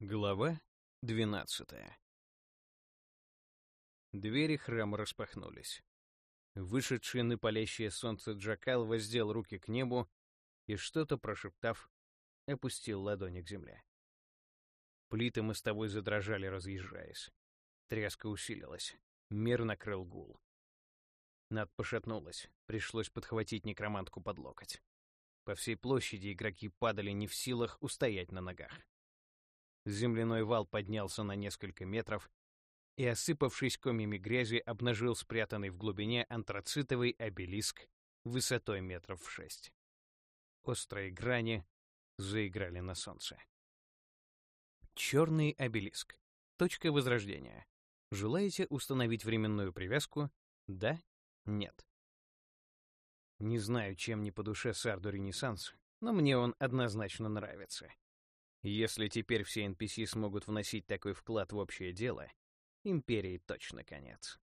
Глава двенадцатая Двери храма распахнулись. Вышедший на палящее солнце Джакал воздел руки к небу и, что-то прошептав, опустил ладони к земле. Плиты мостовой задрожали, разъезжаясь. Тряска усилилась. Мир накрыл гул. Над пошатнулась. Пришлось подхватить некромантку под локоть. По всей площади игроки падали не в силах устоять на ногах. Земляной вал поднялся на несколько метров и, осыпавшись комьями грязи, обнажил спрятанный в глубине антрацитовый обелиск высотой метров в шесть. Острые грани заиграли на солнце. Черный обелиск. Точка возрождения. Желаете установить временную привязку? Да? Нет. Не знаю, чем не по душе Сарду Ренессанс, но мне он однозначно нравится. Если теперь все NPC смогут вносить такой вклад в общее дело, империи точно конец.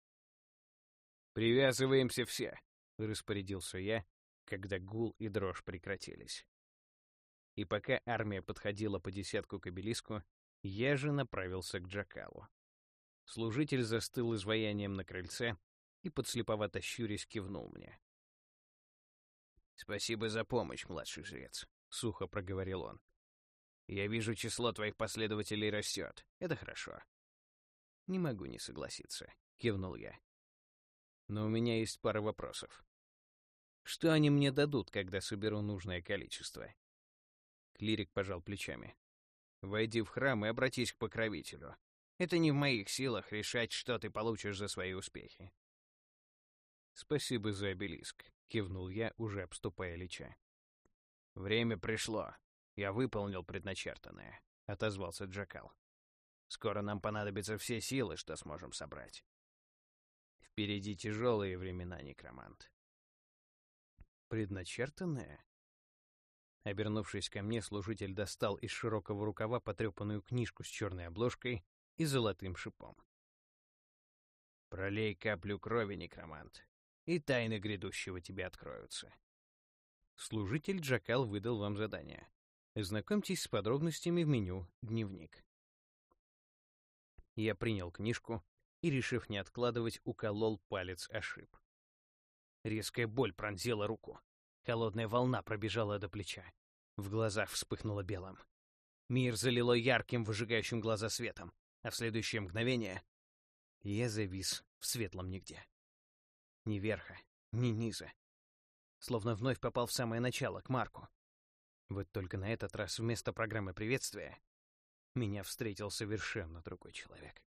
«Привязываемся все», — распорядился я, когда гул и дрожь прекратились. И пока армия подходила по десятку к обелиску, я же направился к Джакалу. Служитель застыл изваянием на крыльце и, подслеповато щурясь, кивнул мне. «Спасибо за помощь, младший жрец», — сухо проговорил он. Я вижу, число твоих последователей растет. Это хорошо. Не могу не согласиться, кивнул я. Но у меня есть пара вопросов. Что они мне дадут, когда соберу нужное количество? Клирик пожал плечами. Войди в храм и обратись к покровителю. Это не в моих силах решать, что ты получишь за свои успехи. Спасибо за обелиск, кивнул я, уже обступая Лича. Время пришло, «Я выполнил предначертанное», — отозвался Джакал. «Скоро нам понадобятся все силы, что сможем собрать. Впереди тяжелые времена, некромант». «Предначертанное?» Обернувшись ко мне, служитель достал из широкого рукава потрепанную книжку с черной обложкой и золотым шипом. «Пролей каплю крови, некромант, и тайны грядущего тебе откроются». Служитель Джакал выдал вам задание. Знакомьтесь с подробностями в меню «Дневник». Я принял книжку и, решив не откладывать, уколол палец о. Резкая боль пронзила руку. Холодная волна пробежала до плеча. В глазах вспыхнуло белым. Мир залило ярким, выжигающим глаза светом, а в следующее мгновение я завис в светлом нигде. Ни верха, ни низа. Словно вновь попал в самое начало, к Марку. Вот только на этот раз вместо программы приветствия меня встретил совершенно другой человек.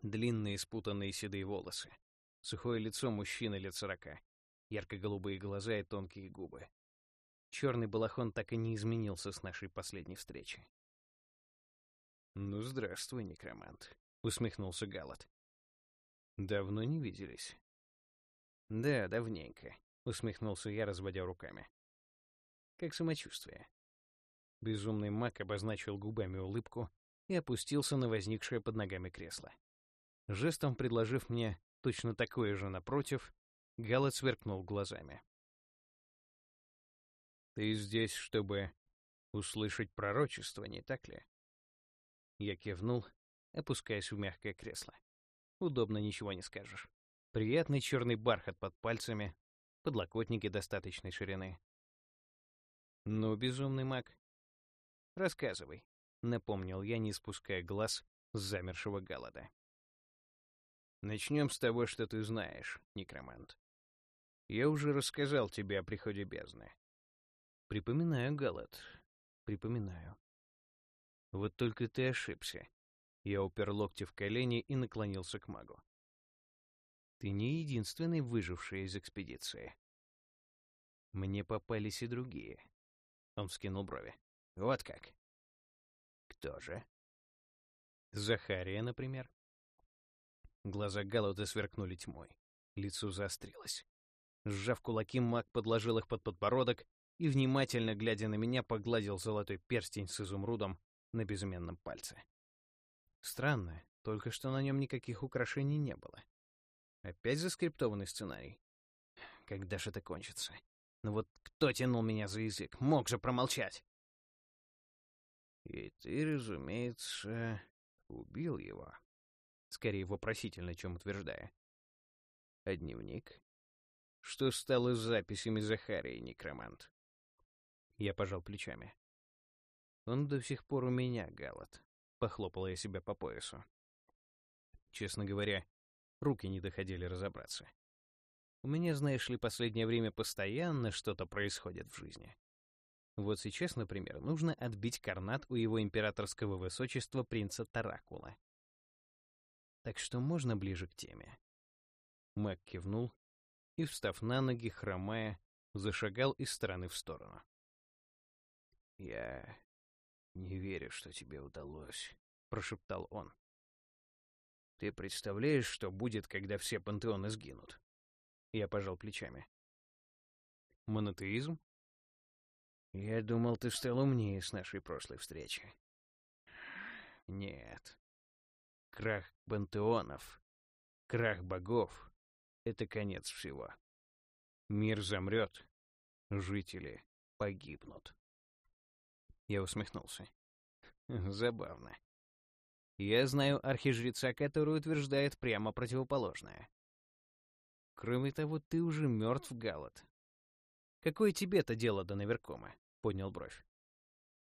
Длинные спутанные седые волосы, сухое лицо мужчины лет сорока, ярко-голубые глаза и тонкие губы. Черный балахон так и не изменился с нашей последней встречи. «Ну, здравствуй, некромант», — усмехнулся Галат. «Давно не виделись». «Да, давненько», — усмехнулся я, разводя руками. Как самочувствие. Безумный маг обозначил губами улыбку и опустился на возникшее под ногами кресло. Жестом предложив мне точно такое же напротив, Галат сверкнул глазами. «Ты здесь, чтобы услышать пророчество, не так ли?» Я кивнул, опускаясь в мягкое кресло. Удобно, ничего не скажешь. Приятный черный бархат под пальцами, подлокотники достаточной ширины. «Ну, безумный маг, рассказывай», — напомнил я, не спуская глаз с замершего Галада. «Начнем с того, что ты знаешь, некромант. Я уже рассказал тебе о приходе бездны». «Припоминаю, Галат, припоминаю». «Вот только ты ошибся». Я упер локти в колени и наклонился к магу. «Ты не единственный выживший из экспедиции. Мне попались и другие. Он вскинул брови. Вот как. Кто же? Захария, например. Глаза Галлоуда сверкнули тьмой. Лицо заострилось. Сжав кулаки, маг подложил их под подбородок и, внимательно глядя на меня, погладил золотой перстень с изумрудом на безымянном пальце. Странно, только что на нем никаких украшений не было. Опять заскриптованный сценарий. Когда же это кончится? Ну вот кто тянул меня за язык? Мог же промолчать. И ты, разумеется, убил его. Скорее вопросительно, чем утверждая. А дневник? Что стало с записями Захарии, некромант? Я пожал плечами. Он до сих пор у меня, Галат. Похлопала я себя по поясу. Честно говоря, руки не доходили разобраться. У меня, знаешь ли, последнее время постоянно что-то происходит в жизни. Вот сейчас, например, нужно отбить карнат у его императорского высочества принца Таракула. Так что можно ближе к теме. Мэг кивнул и, встав на ноги, хромая, зашагал из стороны в сторону. «Я не верю, что тебе удалось», — прошептал он. «Ты представляешь, что будет, когда все пантеоны сгинут?» Я пожал плечами. «Монотеизм?» «Я думал, ты стал умнее с нашей прошлой встречи». «Нет. Крах пантеонов, крах богов — это конец всего. Мир замрет, жители погибнут». Я усмехнулся. Забавно. Я знаю архижреца, который утверждает прямо противоположное. Кроме того, ты уже мертв, Галат. Какое тебе-то дело до наверкома? Поднял бровь.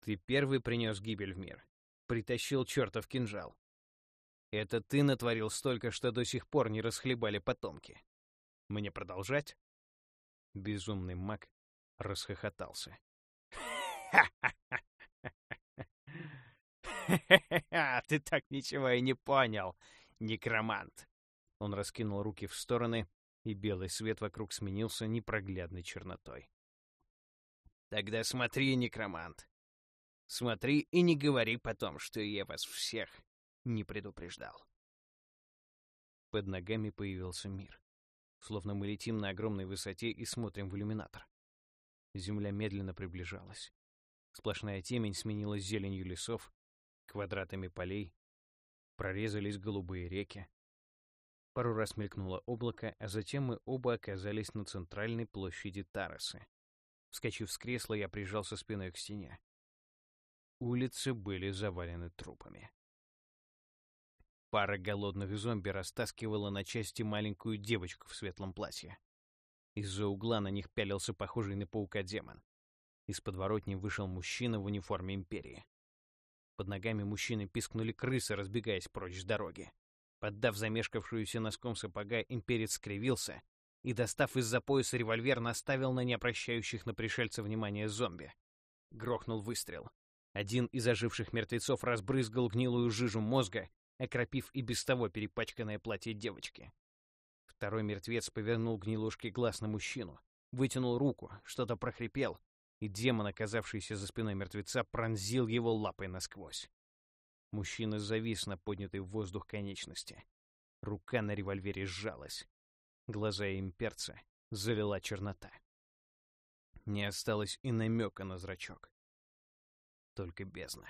Ты первый принес гибель в мир. Притащил чертов кинжал. Это ты натворил столько, что до сих пор не расхлебали потомки. Мне продолжать? Безумный маг расхохотался. «Ха-ха-ха! Ты так ничего и не понял, некромант. Он раскинул руки в стороны, и белый свет вокруг сменился непроглядной чернотой. Тогда смотри, некромант. Смотри и не говори потом, что я вас всех не предупреждал. Под ногами появился мир. Словно мы летим на огромной высоте и смотрим в иллюминатор. Земля медленно приближалась. Сплошная темень сменилась зеленью лесов, квадратами полей, прорезались голубые реки. Пару раз мелькнуло облако, а затем мы оба оказались на центральной площади Тарасы. Вскочив с кресла, я прижался спиной к стене. Улицы были завалены трупами. Пара голодных зомби растаскивала на части маленькую девочку в светлом платье. Из-за угла на них пялился похожий на паука демон. Из подворотни вышел мужчина в униформе Империи. Под ногами мужчины пискнули крысы, разбегаясь прочь с дороги. Поддав замешкавшуюся носком сапога, имперец скривился и, достав из-за пояса револьвер, наставил на необращающих на пришельца внимания зомби. Грохнул выстрел. Один из оживших мертвецов разбрызгал гнилую жижу мозга, окропив и без того перепачканное платье девочки. Второй мертвец повернул гнилушки глаз на мужчину, вытянул руку, что-то прохрипел, и демон, оказавшийся за спиной мертвеца, пронзил его лапой насквозь. Мужчина завис на поднятой в воздух конечности. Рука на револьвере сжалась. Глаза имперца залила чернота. Не осталось и намека на зрачок. Только бездна.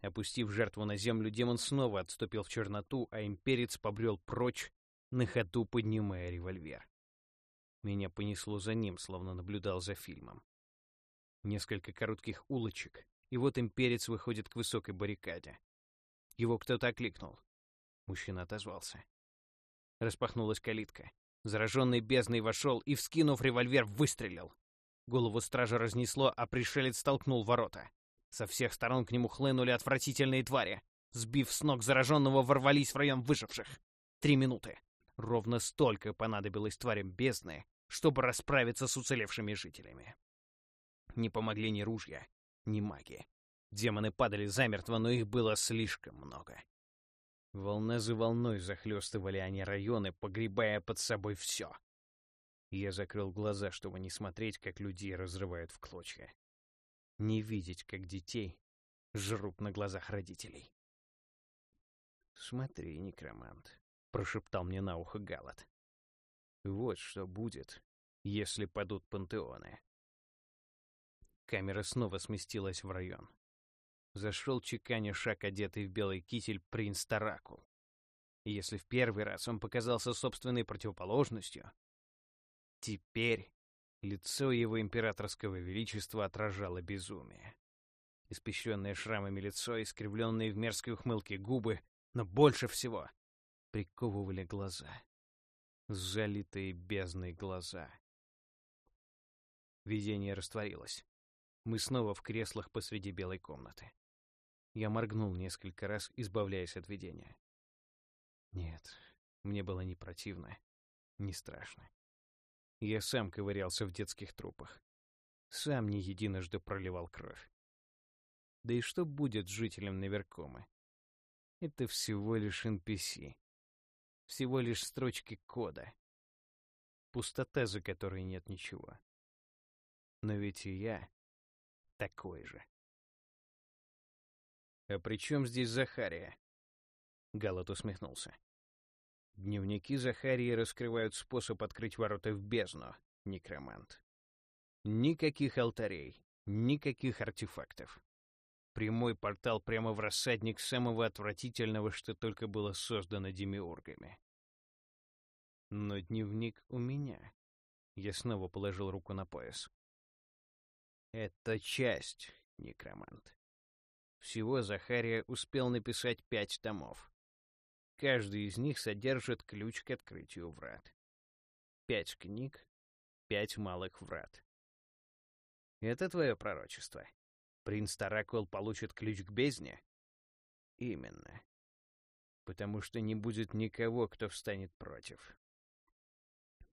Опустив жертву на землю, демон снова отступил в черноту, а имперец побрел прочь, на ходу поднимая револьвер. Меня понесло за ним, словно наблюдал за фильмом. Несколько коротких улочек, и вот имперец выходит к высокой баррикаде. Его кто-то окликнул. Мужчина отозвался. Распахнулась калитка. Зараженный бездной вошел и, вскинув револьвер, выстрелил. Голову стража разнесло, а пришелец столкнул ворота. Со всех сторон к нему хлынули отвратительные твари. Сбив с ног зараженного, ворвались в район выживших. Три минуты. Ровно столько понадобилось тварям бездны, чтобы расправиться с уцелевшими жителями. Не помогли ни ружья, ни маги. Демоны падали замертво, но их было слишком много. Волна за волной захлестывали они районы, погребая под собой все. Я закрыл глаза, чтобы не смотреть, как людей разрывают в клочья. Не видеть, как детей жрут на глазах родителей. «Смотри, некромант», — прошептал мне на ухо Галат. «Вот что будет, если падут пантеоны. Камера снова сместилась в район. Зашел чеканя шаг, одетый в белый китель, принц Таракул. Если в первый раз он показался собственной противоположностью, теперь лицо его императорского величества отражало безумие. Испещренное шрамами лицо, искривленные в мерзкой ухмылке губы, но больше всего приковывали глаза. Залитые бездной глаза. Видение растворилось. Мы снова в креслах посреди белой комнаты. Я моргнул несколько раз, избавляясь от видения. Нет, мне было не противно, не страшно. Я сам ковырялся в детских трупах. Сам не единожды проливал кровь. Да и что будет с жителем Наверкома? Это всего лишь NPC. Всего лишь строчки кода. Пустота, за которой нет ничего. Но ведь и я такой же. «А при чем здесь Захария?» Галат усмехнулся. Дневники Захарии раскрывают способ открыть ворота в бездну, некромант. Никаких алтарей, никаких артефактов. Прямой портал прямо в рассадник самого отвратительного, что только было создано демиургами. Но дневник у меня. Я снова положил руку на пояс. Это часть, некромант. Всего Захария успел написать пять томов. Каждый из них содержит ключ к открытию врат. Пять книг, пять малых врат. Это твое пророчество? Принц Тараквел получит ключ к бездне? Именно. Потому что не будет никого, кто встанет против.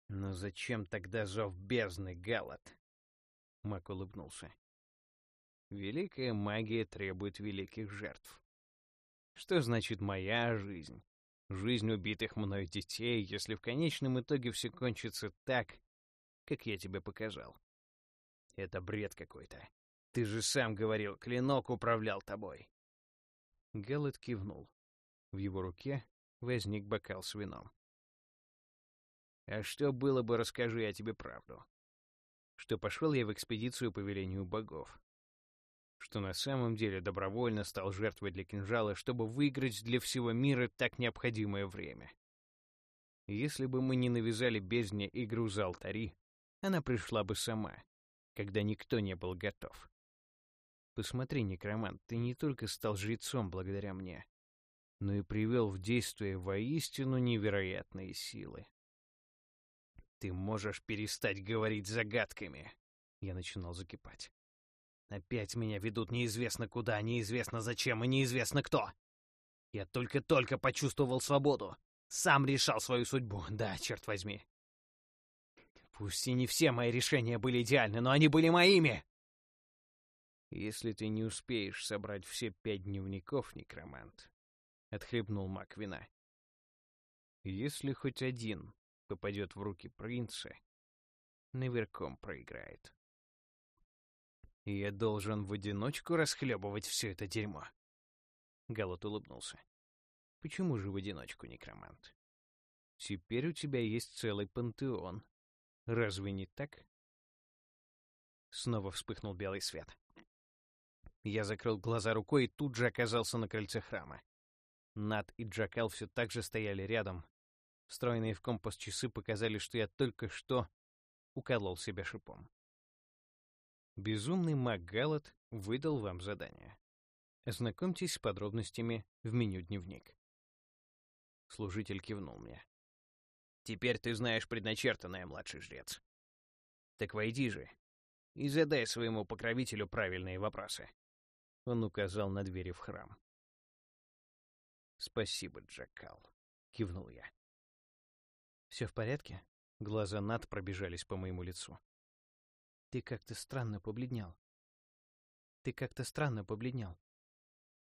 Но зачем тогда зов бездны, Галат? Мак улыбнулся. Великая магия требует великих жертв. Что значит моя жизнь? Жизнь убитых мной детей, если в конечном итоге все кончится так, как я тебе показал. Это бред какой-то. Ты же сам говорил, клинок управлял тобой. Гэллет кивнул. В его руке возник бокал с вином. А что было бы, расскажи я тебе правду. Что пошел я в экспедицию по велению богов что на самом деле добровольно стал жертвой для кинжала, чтобы выиграть для всего мира так необходимое время. Если бы мы не навязали бездне игру за алтари, она пришла бы сама, когда никто не был готов. Посмотри, некромант, ты не только стал жрецом благодаря мне, но и привел в действие воистину невероятные силы. Ты можешь перестать говорить загадками. Я начинал закипать. Опять меня ведут неизвестно куда, неизвестно зачем и неизвестно кто. Я только-только почувствовал свободу. Сам решал свою судьбу, да, черт возьми. Пусть и не все мои решения были идеальны, но они были моими. Если ты не успеешь собрать все пять дневников, некромант, — отхлебнул маг вина. Если хоть один попадет в руки принца, наверхом проиграет. Я должен в одиночку расхлебывать все это дерьмо. Галот улыбнулся. Почему же в одиночку, некромант? Теперь у тебя есть целый пантеон. Разве не так? Снова вспыхнул белый свет. Я закрыл глаза рукой и тут же оказался на крыльце храма. Над и Джакал все так же стояли рядом. Встроенные в компас часы показали, что я только что уколол себя шипом. Безумный маг Галат выдал вам задание. Ознакомьтесь с подробностями в меню «Дневник». Служитель кивнул мне. «Теперь ты знаешь предначертанное, младший жрец. Так войди же и задай своему покровителю правильные вопросы». Он указал на двери в храм. «Спасибо, Джакал», — кивнул я. «Все в порядке?» Глаза Над пробежались по моему лицу. Ты как-то странно побледнел. Ты как-то странно побледнел.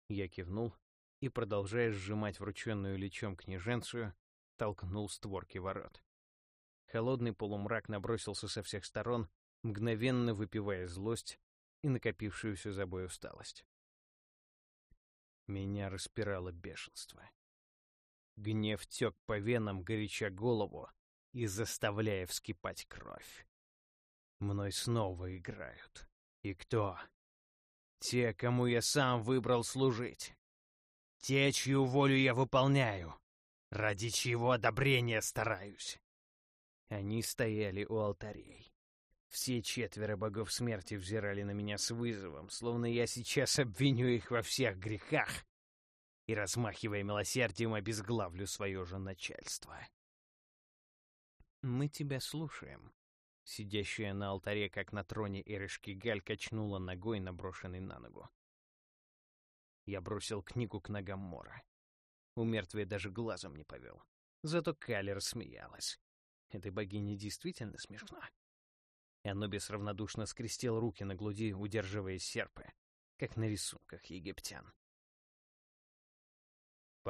Я кивнул и, продолжая сжимать врученную лечом княженцию, толкнул створки ворот. Холодный полумрак набросился со всех сторон, мгновенно выпивая злость и накопившуюся за бой усталость. Меня распирало бешенство. Гнев тек по венам, горяча голову и заставляя вскипать кровь. Мной снова играют. И кто? Те, кому я сам выбрал служить. Те, чью волю я выполняю, ради чьего одобрения стараюсь. Они стояли у алтарей. Все четверо богов смерти взирали на меня с вызовом, словно я сейчас обвиню их во всех грехах и, размахивая милосердием, обезглавлю свое же начальство. «Мы тебя слушаем», Сидящая на алтаре, как на троне Эрышки Галь, качнула ногой, наброшенной на ногу. Я бросил книгу к ногам Мора. У мертвия даже глазом не повел. Зато Кали рассмеялась. Этой богине действительно смешно. Анубис равнодушно скрестил руки на груди, удерживая серпы, как на рисунках египтян.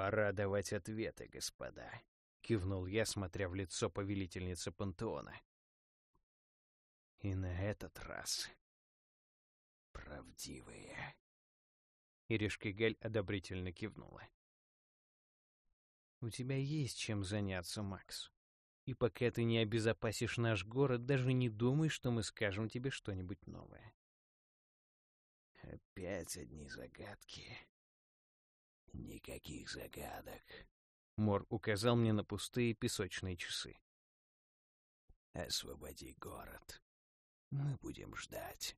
«Пора давать ответы, господа», — кивнул я, смотря в лицо повелительницы пантеона. И на этот раз правдивые. Иришкигаль одобрительно кивнула. «У тебя есть чем заняться, Макс. И пока ты не обезопасишь наш город, даже не думай, что мы скажем тебе что-нибудь новое». «Опять одни загадки. Никаких загадок». Мор указал мне на пустые песочные часы. «Освободи город. Мы будем ждать.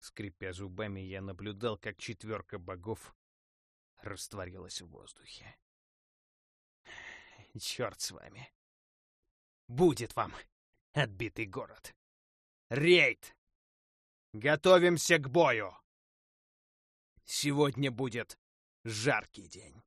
Скрипя зубами, я наблюдал, как четверка богов растворилась в воздухе. Черт с вами. Будет вам отбитый город. Рейд! Готовимся к бою! Сегодня будет жаркий день.